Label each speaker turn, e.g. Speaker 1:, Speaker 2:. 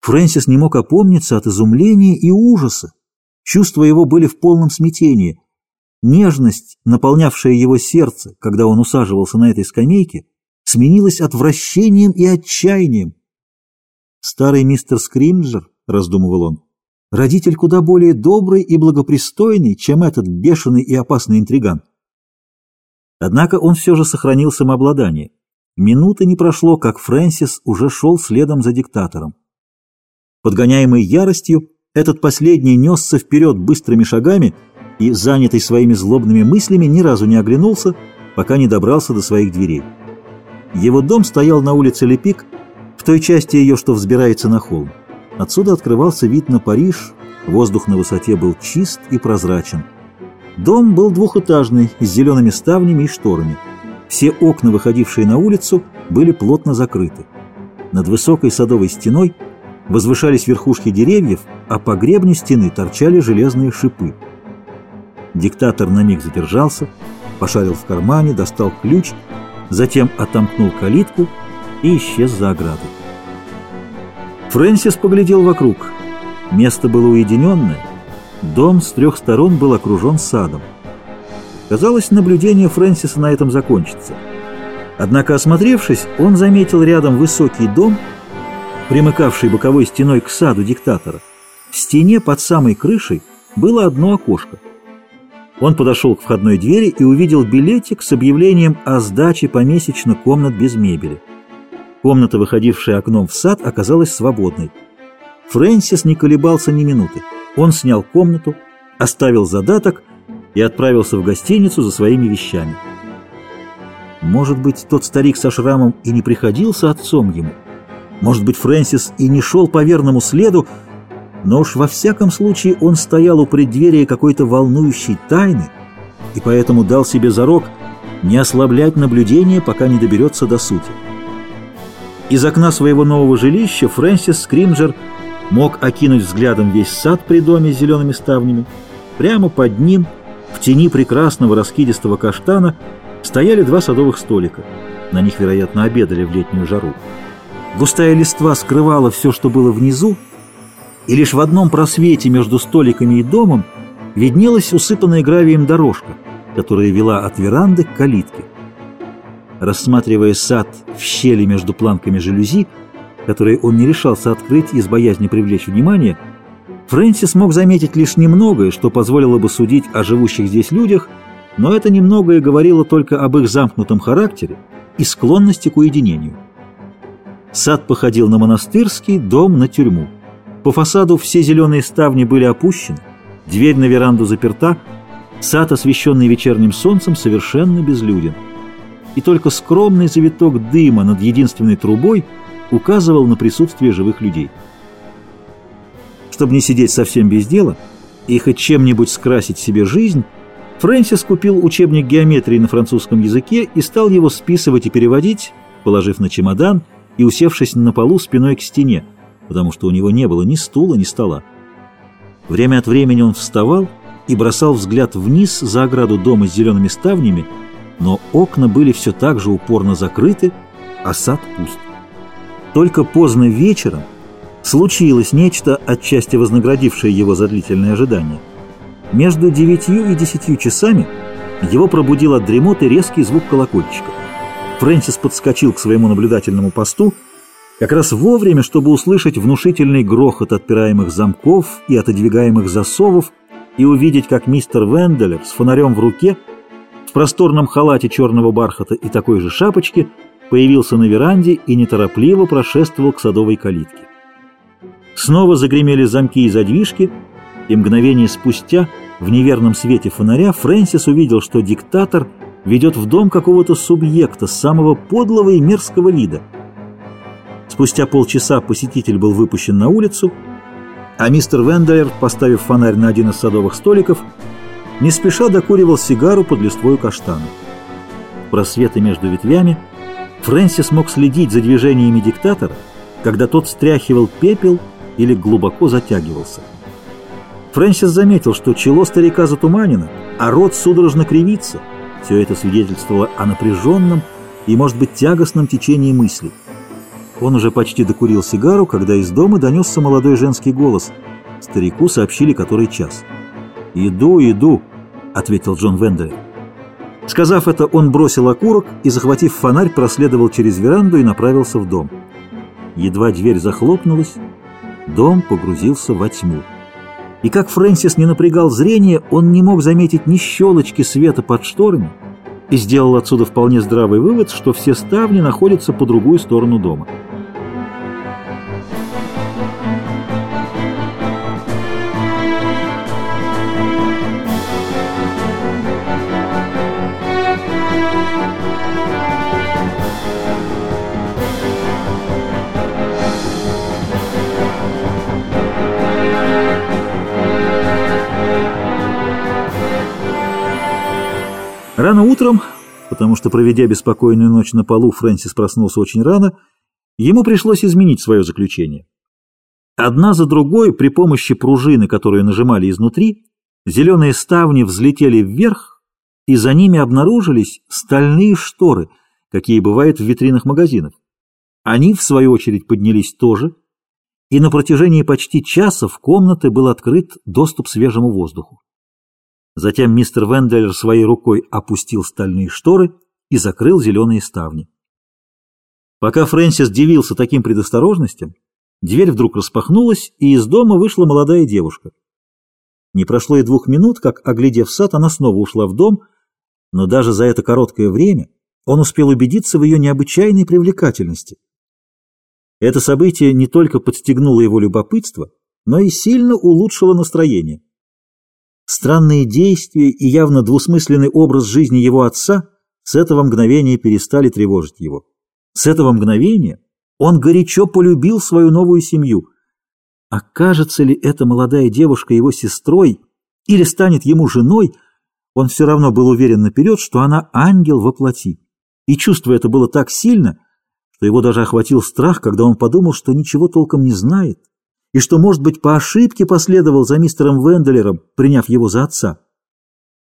Speaker 1: Фрэнсис не мог опомниться от изумления и ужаса. Чувства его были в полном смятении. Нежность, наполнявшая его сердце, когда он усаживался на этой скамейке, сменилась отвращением и отчаянием. «Старый мистер Скримджер», — раздумывал он, — «родитель куда более добрый и благопристойный, чем этот бешеный и опасный интриган». Однако он все же сохранил самообладание. Минуты не прошло, как Фрэнсис уже шел следом за диктатором. Подгоняемый яростью, этот последний несся вперед быстрыми шагами и, занятый своими злобными мыслями, ни разу не оглянулся, пока не добрался до своих дверей. Его дом стоял на улице Лепик, в той части ее, что взбирается на холм. Отсюда открывался вид на Париж, воздух на высоте был чист и прозрачен. Дом был двухэтажный, с зелеными ставнями и шторами. Все окна, выходившие на улицу, были плотно закрыты. Над высокой садовой стеной – возвышались верхушки деревьев, а по гребню стены торчали железные шипы. Диктатор на миг задержался, пошарил в кармане, достал ключ, затем отомкнул калитку и исчез за оградой. Фрэнсис поглядел вокруг. Место было уединенное. Дом с трех сторон был окружен садом. Казалось, наблюдение Фрэнсиса на этом закончится. Однако, осмотревшись, он заметил рядом высокий дом — примыкавшей боковой стеной к саду диктатора, в стене под самой крышей было одно окошко. Он подошел к входной двери и увидел билетик с объявлением о сдаче помесячно комнат без мебели. Комната, выходившая окном в сад, оказалась свободной. Фрэнсис не колебался ни минуты. Он снял комнату, оставил задаток и отправился в гостиницу за своими вещами. Может быть, тот старик со шрамом и не приходился отцом ему? Может быть, Фрэнсис и не шел по верному следу, но уж во всяком случае он стоял у преддверия какой-то волнующей тайны и поэтому дал себе зарок не ослаблять наблюдение, пока не доберется до сути. Из окна своего нового жилища Фрэнсис Скримджер мог окинуть взглядом весь сад при доме с зелеными ставнями. Прямо под ним, в тени прекрасного раскидистого каштана, стояли два садовых столика. На них, вероятно, обедали в летнюю жару. Густая листва скрывала все, что было внизу, и лишь в одном просвете между столиками и домом виднелась усыпанная гравием дорожка, которая вела от веранды к калитке. Рассматривая сад в щели между планками жалюзи, которые он не решался открыть из боязни привлечь внимание, Фрэнсис мог заметить лишь немногое, что позволило бы судить о живущих здесь людях, но это немногое говорило только об их замкнутом характере и склонности к уединению. Сад походил на монастырский, дом на тюрьму. По фасаду все зеленые ставни были опущены, дверь на веранду заперта, сад, освещенный вечерним солнцем, совершенно безлюден. И только скромный завиток дыма над единственной трубой указывал на присутствие живых людей. Чтобы не сидеть совсем без дела и хоть чем-нибудь скрасить себе жизнь, Фрэнсис купил учебник геометрии на французском языке и стал его списывать и переводить, положив на чемодан – и усевшись на полу спиной к стене, потому что у него не было ни стула, ни стола. Время от времени он вставал и бросал взгляд вниз за ограду дома с зелеными ставнями, но окна были все так же упорно закрыты, а сад пуст. Только поздно вечером случилось нечто, отчасти вознаградившее его за длительное ожидание. Между девятью и десятью часами его пробудил от дремоты резкий звук колокольчика. Фрэнсис подскочил к своему наблюдательному посту как раз вовремя, чтобы услышать внушительный грохот отпираемых замков и отодвигаемых засовов и увидеть, как мистер Венделер с фонарем в руке в просторном халате черного бархата и такой же шапочке появился на веранде и неторопливо прошествовал к садовой калитке. Снова загремели замки и задвижки, и мгновение спустя в неверном свете фонаря Фрэнсис увидел, что диктатор — ведет в дом какого-то субъекта самого подлого и мерзкого вида. Спустя полчаса посетитель был выпущен на улицу, а мистер Венделер, поставив фонарь на один из садовых столиков, не спеша докуривал сигару под листвою каштана. Просветы между ветвями Фрэнсис мог следить за движениями диктатора, когда тот стряхивал пепел или глубоко затягивался. Фрэнсис заметил, что чело старика затуманено, а рот судорожно кривится – все это свидетельствовало о напряженном и, может быть, тягостном течении мыслей. Он уже почти докурил сигару, когда из дома донесся молодой женский голос. Старику сообщили, который час. «Иду, иду», — ответил Джон Вендель. Сказав это, он бросил окурок и, захватив фонарь, проследовал через веранду и направился в дом. Едва дверь захлопнулась, дом погрузился во тьму. И как Фрэнсис не напрягал зрение, он не мог заметить ни щелочки света под шторами и сделал отсюда вполне здравый вывод, что все ставни находятся по другую сторону дома. Рано утром, потому что, проведя беспокойную ночь на полу, Фрэнсис проснулся очень рано, ему пришлось изменить свое заключение. Одна за другой, при помощи пружины, которую нажимали изнутри, зеленые ставни взлетели вверх, и за ними обнаружились стальные шторы, какие бывают в витринах магазинов. Они, в свою очередь, поднялись тоже, и на протяжении почти часа в комнаты был открыт доступ свежему воздуху. Затем мистер Венделлер своей рукой опустил стальные шторы и закрыл зеленые ставни. Пока Фрэнсис дивился таким предосторожностям, дверь вдруг распахнулась, и из дома вышла молодая девушка. Не прошло и двух минут, как, оглядев сад, она снова ушла в дом, но даже за это короткое время он успел убедиться в ее необычайной привлекательности. Это событие не только подстегнуло его любопытство, но и сильно улучшило настроение. Странные действия и явно двусмысленный образ жизни его отца с этого мгновения перестали тревожить его. С этого мгновения он горячо полюбил свою новую семью. Окажется ли эта молодая девушка его сестрой или станет ему женой, он все равно был уверен наперед, что она ангел во плоти. И чувство это было так сильно, что его даже охватил страх, когда он подумал, что ничего толком не знает и что, может быть, по ошибке последовал за мистером Венделером, приняв его за отца.